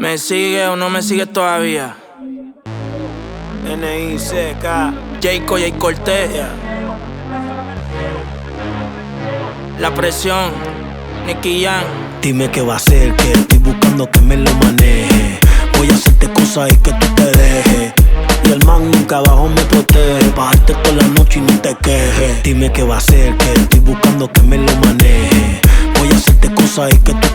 ¿Me sigue o no me sigue todavía? N-I-C-K Jayco y Cortés. La presión, Nicky Young. Dime qué va a hacer, que estoy buscando que me lo maneje. Voy a hacerte cosas y que tú te dejes. Y el man nunca abajo me protege. Bajarte toda la noche y no te quejes. Dime qué va a hacer, que estoy buscando que me lo maneje. Voy a hacerte cosas y que tú.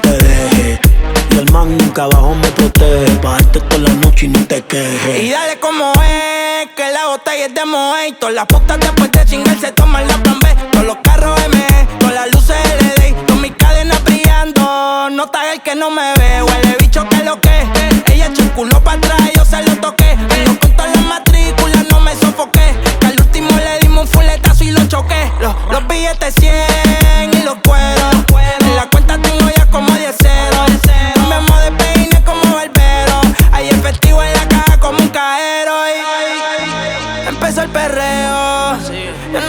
El nunca abajo me protege. Bajarte toda la noche y no te quejes. Y dale como es, que la botella es de Moe. Todas las putas después de chingar se toman la plan B. Todos los carros M, todas las luces LED. Con mis cadenas brillando, no está el que no me ve. Huele bicho que lo que. Ella echó un culo para atrás, yo se lo toqué.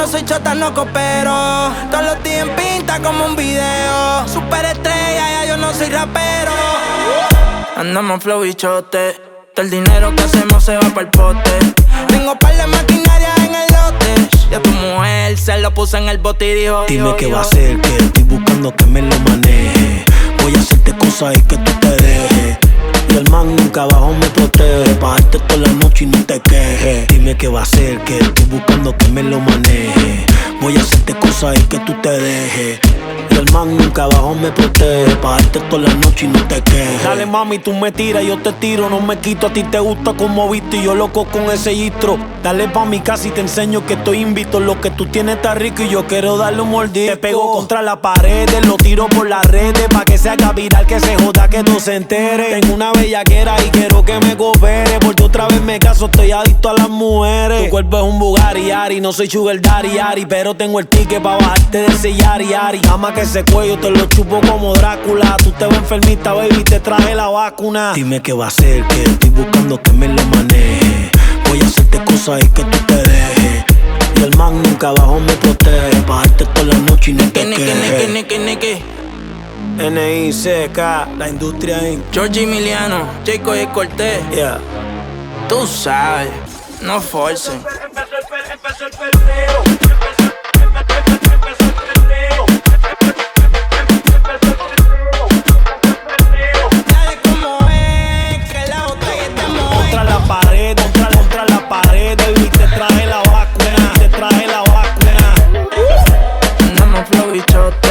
No soy chota, no coopero. Todos los días en pinta como un video. Super estrella, ya yo no soy rapero. Andamos flow y chote. Todo el dinero que hacemos se va para el pote. Tengo par de maquinaria en el lote. Ya tu mujer se lo puso en el bote y dijo: Dime qué va a hacer, que estoy buscando que me lo maneje. Voy a hacerte cosas y que tú te dejes. El man nunca abajo me protege. Bajarte toda la noche y no te quejes. Dime qué va a hacer, que estoy buscando que me lo maneje. Voy a hacerte cosas y que tú te dejes. El man nunca abajo me protege. Bajarte toda la noche y no te quejes. Dale mami, tú me tiras, yo te tiro, no me quito. A ti te gusta como viste y yo loco con ese gistro. Dale pa' mi casa y te enseño que estoy invito. Lo que tú tienes está rico y yo quiero darle un mordisco. Te pego contra la pared, lo tiro por las redes. Pa' que se haga viral, que se joda, que no se entere. Tengo una bellaquera y quiero que me coopere. Porque otra vez me caso, estoy adicto a las mujeres. Tu cuerpo es un Bugatti, Ari, no soy sugar daddy, Ari. Pero tengo el ticket pa' bajarte de ese yari, Ari. Ama que ese cuello te lo chupo como Drácula. Tú te ves enfermita, baby, te traje la vacuna. Dime qué va a hacer, que estoy buscando que me lo maneje. Voy a hacerte cosas y que tú te dejes. Y el man nunca abajo me protege. Bajarte toda la noche y no te quejes. N-I-C-K, la industria Inc. Georgie Emiliano, Jayco y Cortés. Yeah. Tú sabes, no forcen. Empezó el, empezó el perreo. te traje la vacuna, te traje la vacuna. Andamos flow y chota.